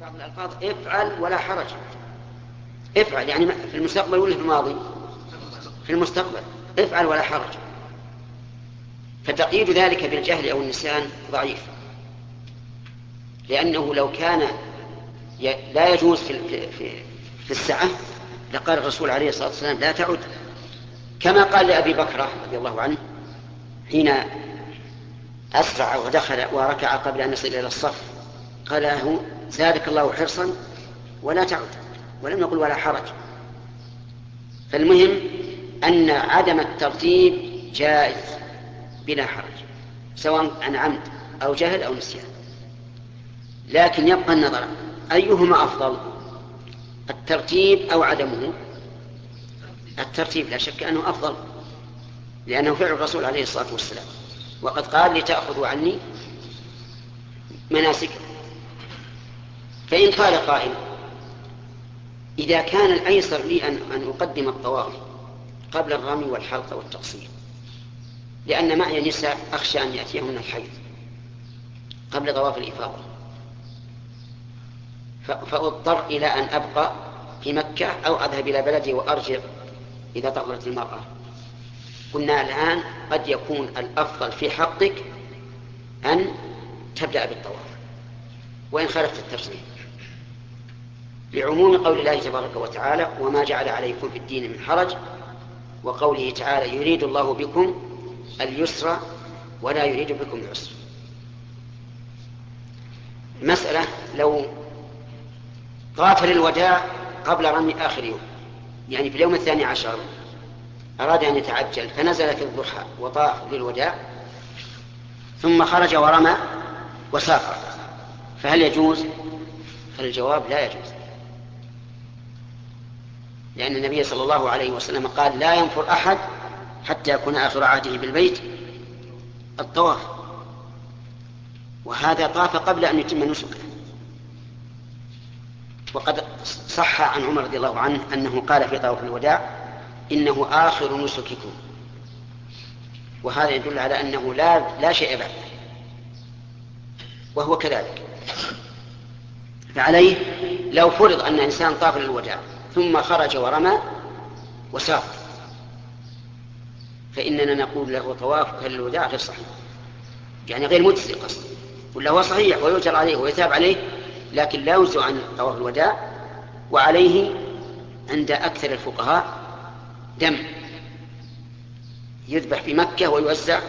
بعض الألفاظ افعل ولا حرج. افعل يعني في المستقبل ولا في الماضي؟ في المستقبل. افعل ولا حرج. فتقييد ذلك بالجهل أو النسيان ضعيف. لأنه لو كان لا يجوز في, في, في السعة لقال الرسول عليه الصلاة والسلام لا تعد. كما قال لأبي بكر رضي الله عنه حين أسرع ودخل وركع قبل أن يصل إلى الصف قال له زادك الله حرصا ولا تعد ولم يقل ولا حرج. فالمهم أن عدم الترتيب جائز بلا حرج سواء عن عمد أو جهل أو نسيان. لكن يبقى النظر أيهما أفضل الترتيب أو عدمه؟ الترتيب لا شك أنه أفضل لأنه فعل الرسول عليه الصلاة والسلام. وقد قال لتأخذوا عني مناسككم. فإن قال قائل إذا كان الأيسر لي أن, أن أقدم الطواف قبل الرمي والحلق والتقصير لأن معي نساء أخشى أن يأتيهن الحيض قبل طواف الإفاضة. فأضطر إلى أن أبقى في مكة أو أذهب إلى بلدي وأرجع إذا طهرت المرأة. قلنا الآن قد يكون الأفضل في حقك أن تبدأ بالطواف. وإن خالفت الترتيب لعموم قول الله تبارك وتعالى وما جعل عليكم في الدين من حرج وقوله تعالى يريد الله بكم اليسر ولا يريد بكم العسر مسألة لو طاف للوداع قبل رمي آخر يوم يعني في اليوم الثاني عشر أراد أن يتعجل فنزل في الضحى وطاف للوداع ثم خرج ورمى وسافر. فهل يجوز؟ فالجواب لا يجوز. لأن النبي صلى الله عليه وسلم قال لا ينفر أحد حتى يكون آخر عهده بالبيت الطواف. وهذا طاف قبل أن يتم نسكه. وقد صح عن عمر رضي الله عنه أنه قال في طواف الوداع إنه آخر نسككم. وهذا يدل على أنه لا, لا شيء بعده وهو كذلك. فعليه لو فرض أن إنسان طاف للوداع. ثم خرج ورمى وسافر فإننا نقول له طوافك للوداع غير صحيح. يعني غير مجزي قصد ولا هو صحيح ويؤجر عليه ويثاب عليه لكن لا يجزء عن طواف الوداع وعليه عند أكثر الفقهاء دم يذبح في مكة ويوزع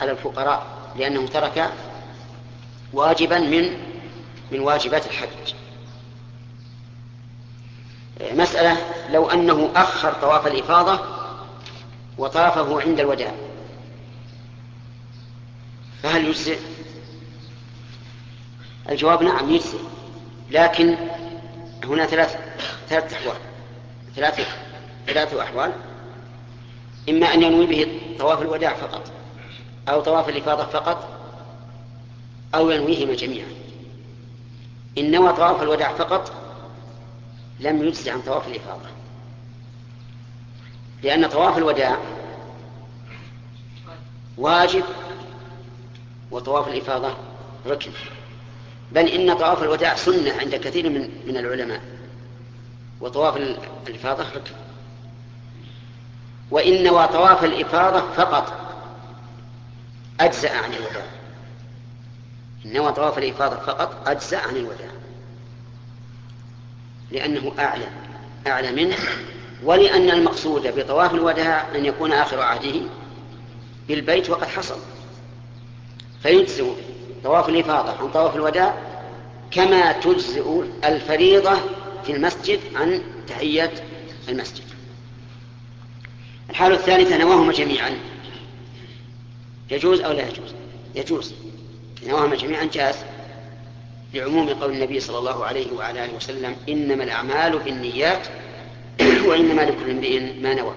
على الفقراء لأنه ترك واجبا من من واجبات الحج. مسألة لو أنه أخر طواف الإفاضة وطافه عند الوداع. فهل يجزئ؟ الجواب نعم يجزئ. لكن هنا ثلاث ثلاث أحوال. ثلاث ثلاث أحوال. إما أن ينوي به طواف الوداع فقط أو طواف الإفاضة فقط أو ينويهما جميعا. إن نوى طواف الوداع فقط لم يجزي عن طواف الإفاضة. لأن طواف الوداع واجب وطواف الإفاضة ركن. بل إن طواف الوداع سنة عند كثير من من العلماء وطواف الإفاضة ركن. وإن نوى طواف الإفاضة فقط أجزأ عن الوداع. إن نوى طواف الإفاضة فقط أجزأ عن الوداع. لأنه أعلى أعلى منه. ولأن المقصود بطواف الوداع أن يكون آخر عهده بالبيت وقد حصل. فيجزئ طواف الإفاضة عن طواف الوداع كما تجزئ الفريضة في المسجد عن تحية المسجد. الحالة الثالثة نواهما جميعا. يجوز أو لا يجوز؟ يجوز. نواهما جميعا جاز. لعموم قول النبي صلى الله عليه وعلى آله وسلم إنما الأعمال بالنيات وإنما لكل امرئ ما نوى.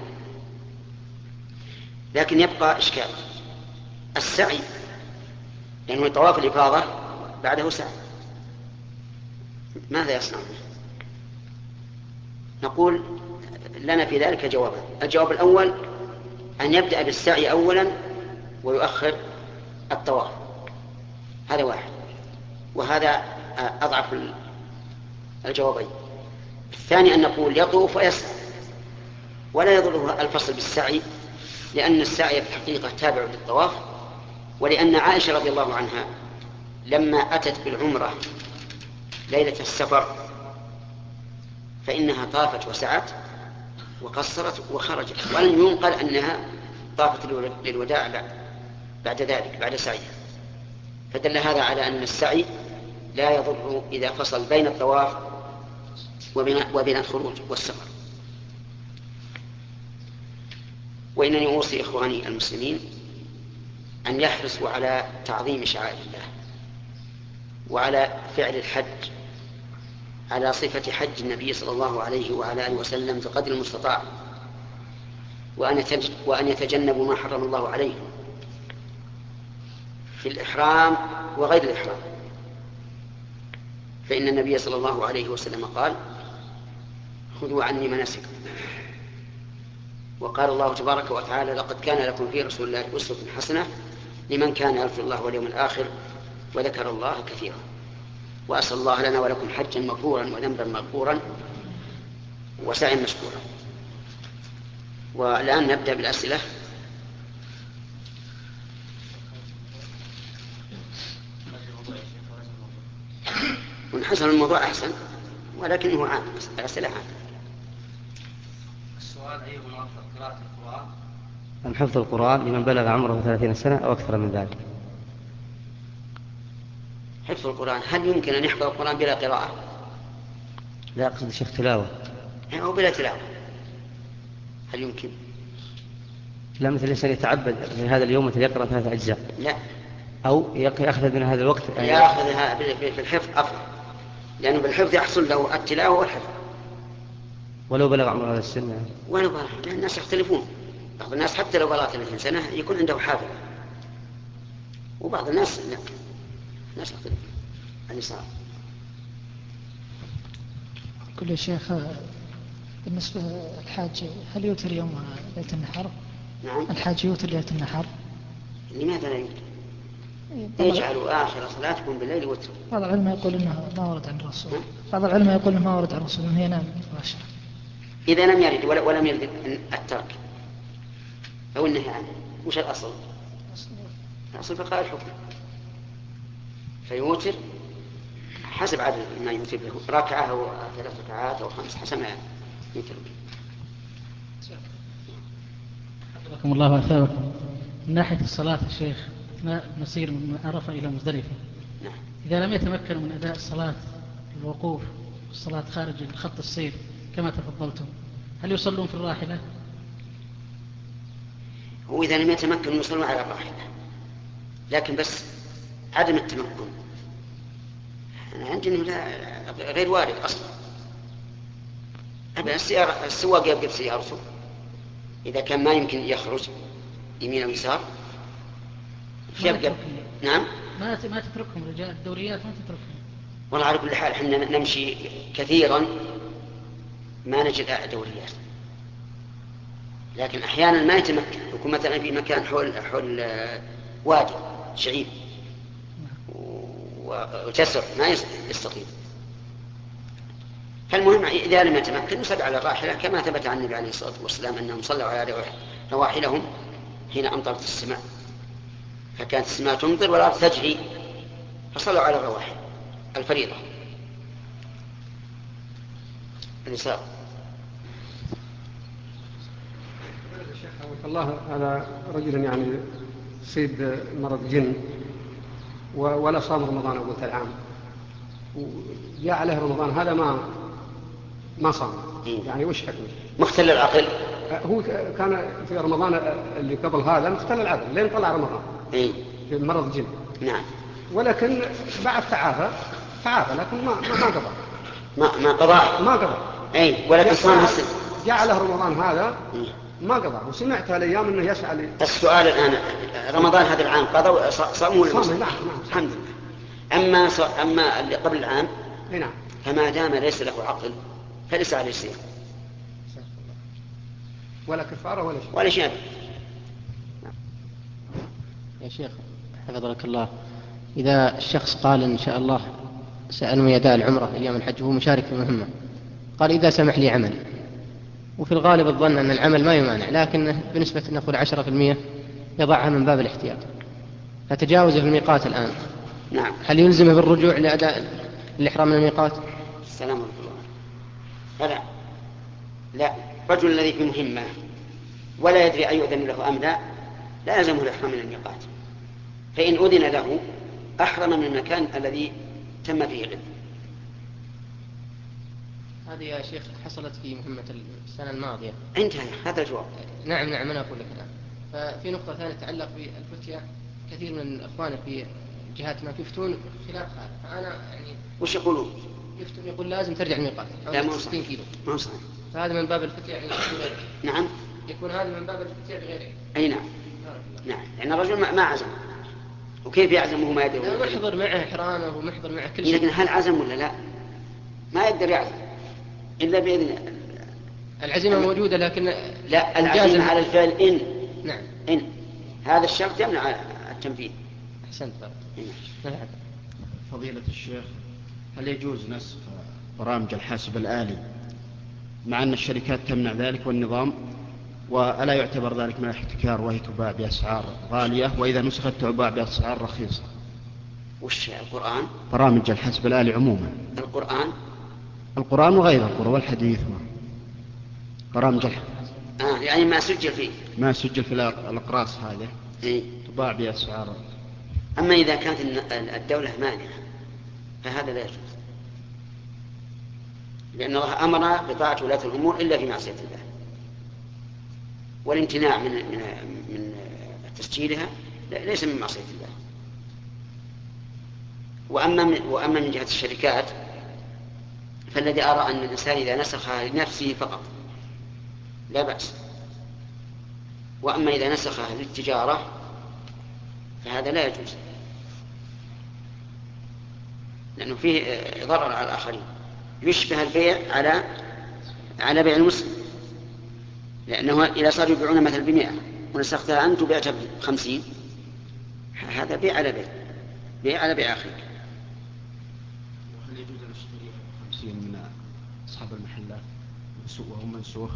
لكن يبقى إشكال. السعي لأنه طواف الإفاضة بعده سعي. ماذا يصنع؟ نقول لنا في ذلك جوابان الجواب الأول أن يبدأ بالسعي أولا ويؤخر الطواف. هذا واحد. وهذا أضعف الجوابين. الثاني أن نقول يطوف ويسعى. ولا يضره الفصل بالسعي لأن السعي في الحقيقة تابع للطواف ولأن عائشة رضي الله عنها لما أتت بالعمرة ليلة السفر فإنها طافت وسعت وقصرت وخرجت. ولم ينقل أنها طافت للوداع بعد, بعد ذلك بعد سعيها. فدل هذا على أن السعي لا يضر إذا فصل بين الطواف وبين, وبين الخروج والسفر. وإنني أوصي إخواني المسلمين أن يحرصوا على تعظيم شعائر الله وعلى فعل الحج على صفة حج النبي صلى الله عليه وعلى آله وسلم بقدر المستطاع وأن يتجنبوا ما حرم الله عليهم في الإحرام وغير الإحرام. فإن النبي صلى الله عليه وسلم قال خذوا عني مناسككم. وقال الله تبارك وتعالى لقد كان لكم في رسول الله أسوة حسنة لمن كان يرجو الله واليوم الآخر وذكر الله كثيرا. وأسأل الله لنا ولكم حجا مغفورا وذنبا مغفورا وسعيا مشكورا. والآن نبدأ بالأسئلة. ونحسن الموضوع أحسن ولكنه عام الأسئلة عام. السؤال أيهما أفضل قراءة القرآن. أم حفظ القرآن لمن بلغ عمره ثلاثين سنة أو أكثر من ذلك. حفظ القرآن هل يمكن أن يحفظ القرآن بلا قراءة؟ لا أقصد شيخ تلاوة. يعني هو بلا تلاوة. هل يمكن؟ لا مثل الإنسان يتعبد في هذا اليوم مثل يقرأ ثلاثة أجزاء. لا. أو يأخذ من هذا الوقت. يأخذها بالحفظ أفضل. لأنه بالحفظ يحصل له التلاوة والحفظ ولو بلغ عمر هذا السن يعني. ولو بلغ لأن الناس يختلفون بعض الناس حتى لو بلغ 30 سنة يكون عنده حافظ وبعض الناس لا الناس يختلفون النساء كل شيخ بالنسبة للحاج هل يوتر يوم ليلة النحر؟ نعم الحاج يوتر ليلة النحر؟ لماذا لا يوتر؟ يجعل آخر صلاتكم بالليل وتر. بعض العلماء يقول انه ما ورد عن الرسول. بعض العلماء يقول انه ما ورد عن الرسول انه ينام مباشرة. إذا لم يرد ولم يرد الترك أو النهي عنه وش الأصل؟ الأصل بقاء الحكم. فيوتر حسب عدد ما يوتر به ركعة أو ثلاث ركعات أو خمس حسب ما يوتر به. حفظكم الله وأثابكم من ناحية الصلاة يا نسير من عرفة إلى مزدلفة. نعم. إذا لم يتمكنوا من أداء الصلاة الوقوف الصلاة خارج خط السير كما تفضلتم هل يصلون في الراحلة؟ هو إذا لم يتمكنوا يصلون على الراحلة لكن بس عدم التمكن. أنا عندي أنه لا غير وارد أصلا. أبدا السيارة السواق يبقى بسيارته. إذا كان ما يمكن يخرج يمين أو يسار. يبقى؟ نعم؟ ما ما تتركهم رجال الدوريات ما تتركهم. والله على كل حال إحنا نمشي كثيرا ما نجد دوريات. لكن أحيانا ما يتمكن. يكون مثلا في مكان حول حول وادي شعيب. وجسر ما يستطيع. فالمهم إذا لم يتمكن يصلي على الراحلة كما ثبت عن النبي عليه الصلاة والسلام أنهم صلوا على رواحلهم حين أمطرت السماء. فكانت السماء تمطر والأرض تجري فصلوا على الرواحل الفريضة. النساء. الله على رجل يعني صيد مرض جن ولا صام رمضان أول العام وجاء عليه رمضان هذا ما ما صام. يعني وش حكمه؟ مختل العقل. هو كان في رمضان اللي قبل هذا مختل العقل لين طلع رمضان. إيه؟ في مرض جن نعم. ولكن بعد تعافى تعافى لكن ما ما قضى. ما ما قضى؟ ما قضى. اي ولكن صام السنة جاء له رمضان هذا إيه؟ ما قضى. وسمعت هالايام إنه يسعى لي السؤال الآن رمضان هذا العام قضى صاموا ولا صام، نعم، نعم. الحمد لله. أما ص... أما اللي قبل العام إي نعم. فما دام ليس له عقل فليس عليه صيام ولا كفارة ولا شيء. ولا شيء يا شيخ حفظك الله. إذا الشخص قال إن شاء الله سألني أداء العمرة أيام الحج وهو مشارك في المهمة. قال إذا سمح لي عمل. وفي الغالب الظن أن العمل ما يمانع لكن بنسبة نقول عشرة في المية يضعها من باب الاحتياط. فتجاوز في الميقات الآن؟ نعم. هل يلزمه بالرجوع لأداء الإحرام من الميقات؟ السلام الله فلا لا الرجل الذي في مهمة ولا يدري أيؤذن له أم لا لا يلزمه الإحرام من الميقات. فإن أذن له أحرم من المكان الذي تم فيه الإذن هذه يا شيخ حصلت في مهمة السنة الماضية. انتهى هذا الجواب. نعم نعم أنا أقول لك الآن. ففي نقطة ثانية تتعلق بالفتية. كثير من إخواني في جهات ما يفتون خلاف هذا. فأنا يعني وش يقولون؟ يفتون يقول لازم ترجع الميقات. لا مو 60 صحيح كيلو. مو صحيح. فهذا من باب الفتية يعني نعم. يكون هذا من باب الفتية بغير أي نعم. نعم. لأن الرجل ما ما عزم. وكيف يعزم وهو ما يدري؟ محضر معه إحرامه ومحضر معه كل إيه، شيء. لكن هل عزم ولا لا؟ ما يقدر يعزم. إلا بإذن العزيمة موجودة لكن لا الجازم- العزيمة على الفعل إن. نعم. إن. هذا الشرط يمنع التنفيذ. أحسنت بارك. إيه. نعم فضيلة الشيخ هل يجوز نسخ برامج الحاسب الآلي مع أن الشركات تمنع ذلك والنظام؟ وألا يعتبر ذلك من الاحتكار وهي تباع بأسعار غالية وإذا نسخت تباع بأسعار رخيصة. وش القرآن؟ برامج الحاسب الآلي عموما. القرآن؟ القرآن وغير القرآن والحديث برامج الح... آه يعني ما سجل فيه. ما سجل في الأق- الأقراص هذه. إيه. تباع بأسعار. أما إذا كانت الدولة مانعة فهذا لا يجوز. لأن الله أمر بطاعة ولاة الأمور إلا في معصية الله. والامتناع من من من تسجيلها ليس من معصية الله. وأما من وأما من جهة الشركات فالذي أرى أن الإنسان إذا نسخها لنفسه فقط لا بأس. وأما إذا نسخها للتجارة فهذا لا يجوز. لأنه فيه آه، ضرر على الآخرين. يشبه البيع على على بيع المسلم. لأنه إذا صاروا يبيعون مثلا بمئة ونسختها أنت وبعتها بخمسين هذا بيع على بيع بيع على بيع أخيك. هل يجوز أن أشتري 50 من أصحاب المحلات وهو منسوخ؟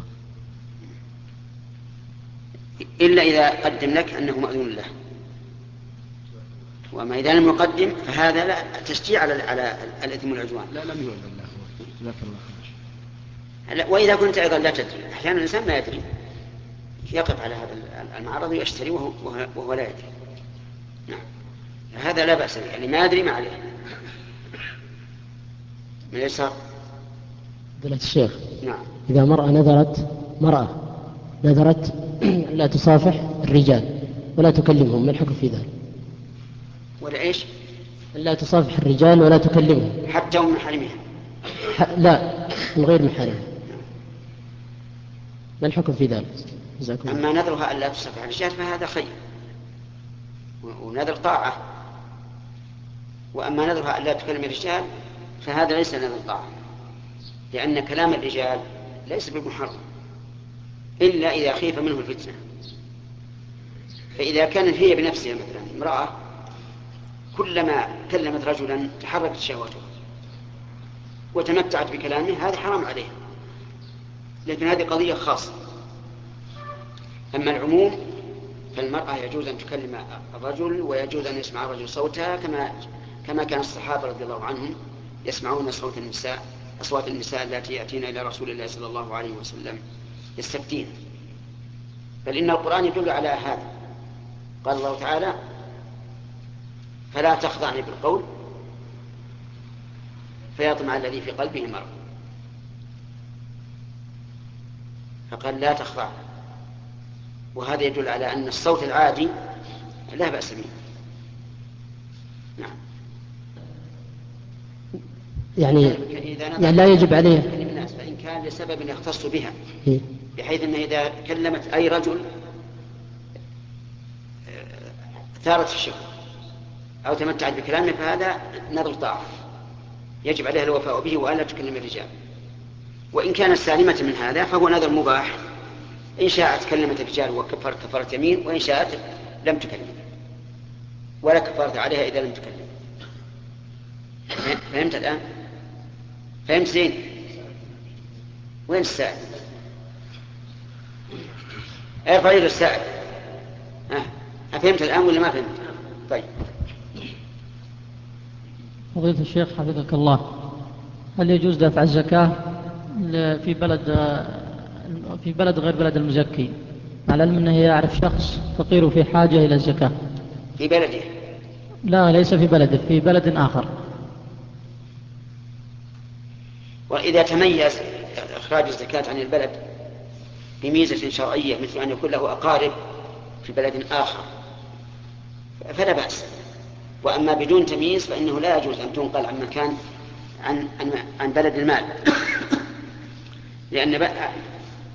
إلا إذا قدم لك أنه مأذون له. وأما إذا لم يقدم فهذا لا تشجيع على على الإثم والعدوان. لا لم يؤذن له. جزاك الله خير. وإذا كنت أيضا لا تدري. أحيانا الإنسان ما يدري. يقف على هذا المعرض ويشتري وهو, وهو- لا يدري. نعم. هذا لا بأس به. يعني ما يدري ما عليه. من اليسار فضيلة الشيخ نعم. إذا مرأة نذرت مرأة نذرت لا تصافح الرجال ولا تكلمهم ما الحكم في ذلك؟ ولا إيش؟ لا تصافح الرجال ولا تكلمهم. حتى ومن محارمها ح... لا من غير محارمها ما الحكم في ذلك؟ جزاكم أما نذرها ألا تصفح الرجال فهذا خير. ونذر طاعة. وأما نذرها ألا تكلم الرجال فهذا ليس نذر طاعة. لأن كلام الرجال ليس بمحرم إلا إذا خيف منه الفتنة. فإذا كانت هي بنفسها مثلا امرأة كلما كلمت رجلا تحركت شهوته وتمتعت بكلامه هذا حرام عليها. لكن هذه قضية خاصة. أما العموم فالمرأة يجوز أن تكلم الرجل ويجوز أن يسمع الرجل صوتها كما كما كان الصحابة رضي الله عنهم يسمعون صوت النساء أصوات النساء التي يأتين إلى رسول الله صلى الله عليه وسلم يستفتين. بل إن القرآن يدل على هذا. قال الله تعالى فلا تخضعني بالقول فيطمع الذي في قلبه مرض. فقال لا تخضع. وهذا يدل على أن الصوت العادي لا بأس به. نعم. يعني يعني لا يجب عليه. الناس فإن كان لسبب يختص بها إيه. بحيث أنه إذا كلمت أي رجل آه، ثارت في الشهوة أو تمتعت بكلامه فهذا نذر طاعة يجب عليها الوفاء به وألا تكلم الرجال. وإن كانت سالمة من هذا فهو نذر مباح. إن شاءت كلمت الرجال وكفرت كفارة يمين وإن شاءت لم تكلم. ولا كفارة عليها إذا لم تكلم. فهمت الآن؟ فهمت زين؟ وين السائل؟ ارفع يد السائل؟ ها أفهمت الآن ولا ما فهمت؟ طيب. فضيلة الشيخ حفظك الله. هل يجوز دفع الزكاة؟ في بلد في بلد غير بلد المزكي. على العلم أنه يعرف شخص فقير في حاجة إلى الزكاة. في بلده؟ لا ليس في بلده في بلد آخر. وإذا تميز إخراج الزكاة عن البلد بميزة شرعية مثل أن يكون له أقارب في بلد آخر فلا بأس. وأما بدون تمييز فإنه لا يجوز أن تنقل عن مكان عن عن, عن بلد المال. لأن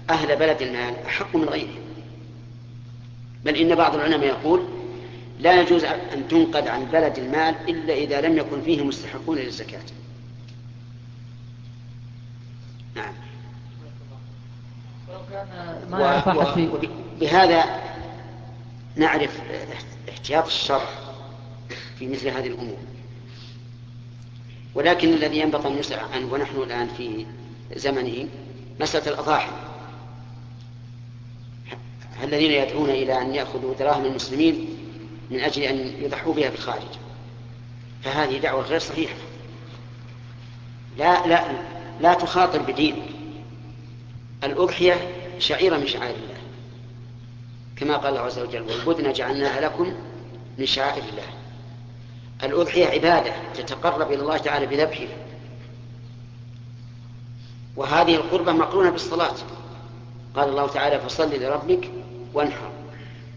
أهل بلد المال أحق من غيره. بل إن بعض العلماء يقول لا يجوز أن تنقل عن بلد المال إلا إذا لم يكن فيه مستحقون للزكاة. نعم. ما يعرف أحد في بهذا نعرف احتياط الشرع في مثل هذه الأمور. ولكن الذي ينبغي أن نسأل عنه ونحن الآن في زمنه مسألة الأضاحي. الذين يدعون إلى أن يأخذوا دراهم المسلمين من أجل أن يضحوا بها في الخارج فهذه دعوة غير صحيحة. لا لا لا تخاطر بدين. الأضحية شعيرة من شعائر الله. كما قال الله عز وجل والبدن جعلناها لكم من شعائر الله. الأضحية عبادة تتقرب إلى الله تعالى بذبحه. وهذه القربة مقرونة بالصلاة. قال الله تعالى فصل لربك وانحر.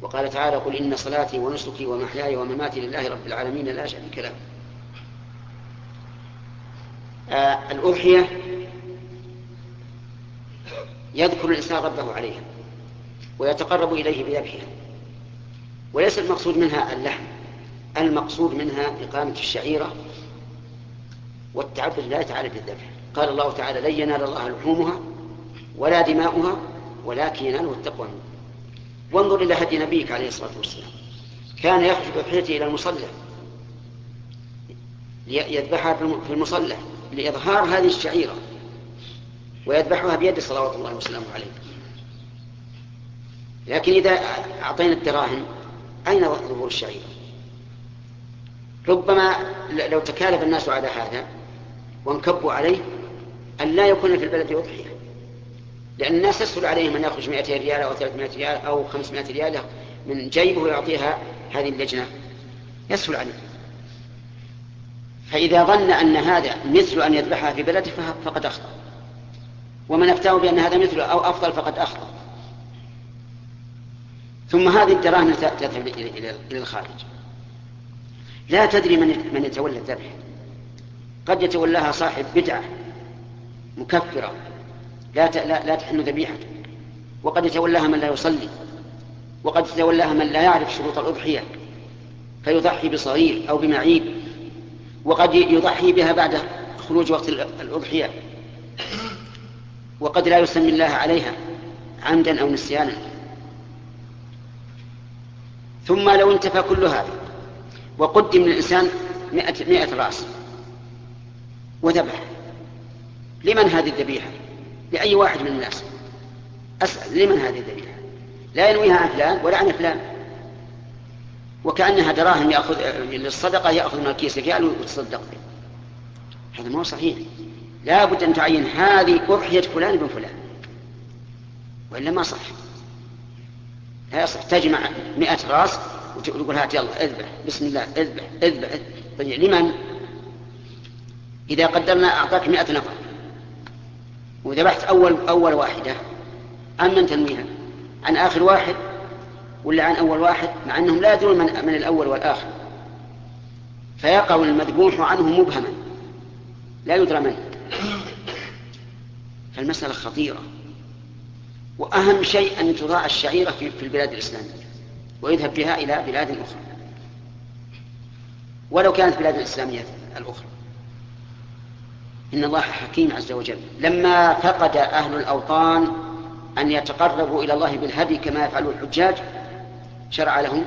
وقال تعالى قل إن صلاتي ونسكي ومحياي ومماتي لله رب العالمين لا شريك له. آه الأضحية يذكر الإنسان ربه عليها ويتقرب إليه بذبحها. وليس المقصود منها اللحم المقصود منها إقامة الشعيرة والتعبد لله تعالى بالذبح. قال الله تعالى لن ينال الله لحومها ولا دماؤها ولكن يناله التقوى. وانظر إلى هدي نبيك عليه الصلاة والسلام. كان يخرج بضحيته إلى المصلى. يذبحها في المصلى. لإظهار هذه الشعيرة. ويذبحها بيد صلوات الله وسلامه عليه. لكن إذا أعطينا الدراهم أين ظهور الشعيرة؟ ربما لو تكالف الناس على هذا وانكبوا عليه أن لا يكون في البلد أضحية. لأن الناس يسهل عليهم أن يخرج 200 ريال أو 300 ريال أو 500 ريال من جيبه ويعطيها هذه اللجنة. يسهل عليه فإذا ظن أن هذا مثل أن يذبحها في بلده فقد أخطأ. ومن أفتاه بأن هذا مثل أو أفضل فقد أخطأ. ثم هذه الدراهم تذهب إلى الخارج. لا تدري من من يتولى الذبح. قد يتولاها صاحب بدعة مكفرة. لا لا, تحن ذبيحته وقد يتولاها من لا يصلي. وقد يتولاها من لا يعرف شروط الأضحية. فيضحي بصغير أو بمعيب. وقد يضحي بها بعد خروج وقت الأضحية. وقد لا يسمي الله عليها عمدا أو نسيانا. ثم لو انتفى كل هذا وقدم للإنسان مئة, مئة رأس وذبح. لمن هذه الذبيحة؟ لأي واحد من الناس. أسأل لمن هذه الذبيحة؟ لا ينويها عن فلان ولا عن فلان وكأنها دراهم يأخذ للصدقة يأخذ من الكيس ريال ويتصدق به هذا ما هو صحيح. لا بد أن تعين هذه أضحية فلان بن فلان. وإلا ما صح. لا يصح. تجمع مئة راس وتقول هات يلا اذبح. بسم الله. اذبح. اذبح. طيب لمن؟ إذا قدرنا أعطاك مئة نفر. وذبحت أول أول واحدة. عن من تنويها عن آخر واحد ولا عن أول واحد؟ مع أنهم لا يدرون من, من الأول والآخر. فيقع المذبوح عنه مبهما. لا يدرى من. فالمسألة خطيرة. وأهم شيء أن تضاع الشعيرة في, في البلاد الإسلامية ويذهب بها إلى بلاد أخرى. ولو كانت بلاد الإسلامية الأخرى. إن الله حكيم عز وجل. لما فقد أهل الأوطان أن يتقربوا إلى الله بالهدي كما يفعل الحجاج شرع لهم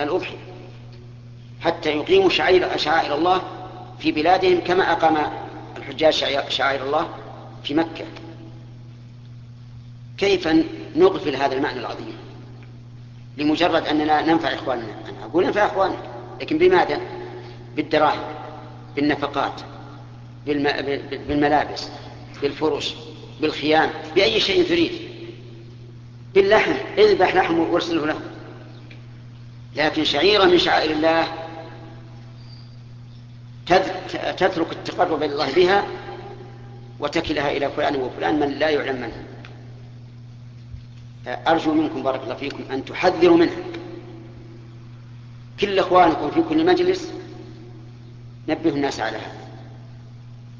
الأضحية حتى يقيموا شعائر شعائر الله في بلادهم كما أقام الحجاج شعائر الله في مكة. كيف نغفل هذا المعنى العظيم؟ لمجرد أننا ننفع إخواننا. أنا أقول ننفع إخواننا لكن بماذا؟ بالدراهم بالنفقات. بالملابس بالفرش بالخيام بأي شيء تريد. باللحم اذبح لحم وارسله له لكن شعيرة من شعائر الله تترك التقرب إلى الله بها وتكلها إلى فلان وفلان من لا يعلم منه. أرجو منكم بارك الله فيكم أن تحذروا منها كل إخوانكم في كل مجلس نبهوا الناس على هذا.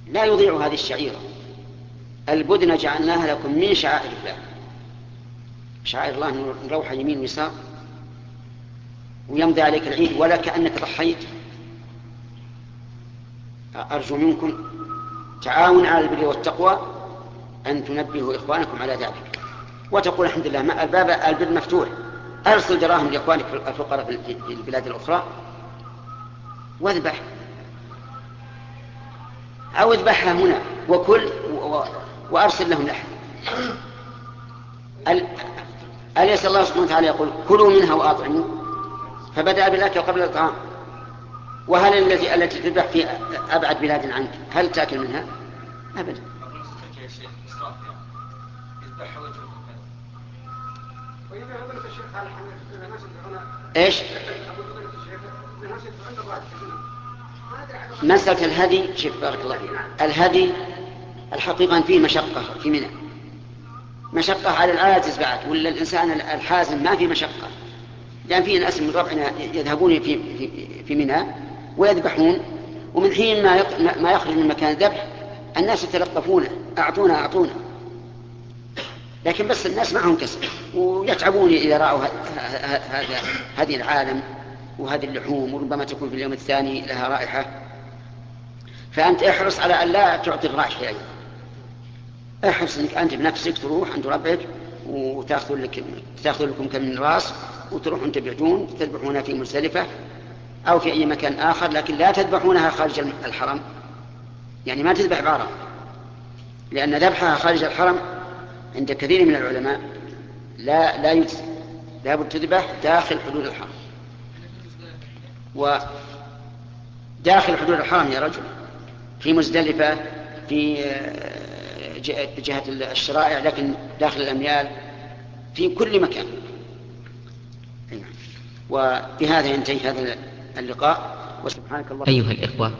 لا يضيعوا هذه الشعيرة. البدن جعلناها لكم من شعائر الله. شعائر الله نروح يمين ويسار. ويمضي عليك العيد ولا كأنك ضحيت. أرجو منكم تعاون على البر والتقوى أن تنبهوا إخوانكم على ذلك. وتقول الحمد لله الباب البر مفتوح. أرسل دراهم لإخوانك الفقراء في البلاد الأخرى. واذبح. أو اذبحها هنا وكل وأرسل لهم لحم. أليس الله سبحانه وتعالى يقول كلوا منها وأطعموا؟ فبدأ بالأكل قبل الطعام وهل التي التي تذبح في أبعد بلاد عنك هل تأكل منها؟ أبدا. إيش؟ مسألة الهدي شوف بارك الله فيك. الهدي الحقيقة فيه مشقة في منى مشقة على العاجز بعد ولا الإنسان الحازم ما في مشقة؟ لأن في ناس من ربعنا يذهبون في في في منى ويذبحون ومن حين ما ما يخرج من مكان الذبح الناس يتلطفونه أعطونا أعطونا. لكن بس الناس معهم كسب ويتعبون إذا رأوا هذا هذه العالم. وهذه اللحوم وربما تكون في اليوم الثاني لها رائحة. فأنت احرص على أن لا تعطي الرائحة أيضا احرص أنك أنت بنفسك تروح عند ربعك وتأخذ لك تأخذ لكم كم من راس وتروحون تبعدون تذبحونها في مزدلفة أو في أي مكان آخر لكن لا تذبحونها خارج الحرم. يعني ما تذبح بعرة لأن ذبحها خارج الحرم عند كثير من العلماء لا لا يجزي. لابد تذبح داخل حدود الحرم. وداخل حدود الحرم يا رجل. في مزدلفة في آه، جهة الشرائع لكن داخل الأميال في كل مكان. وبهذا ينتهي هذا اللقاء. وسبحانك الله أيها الإخوة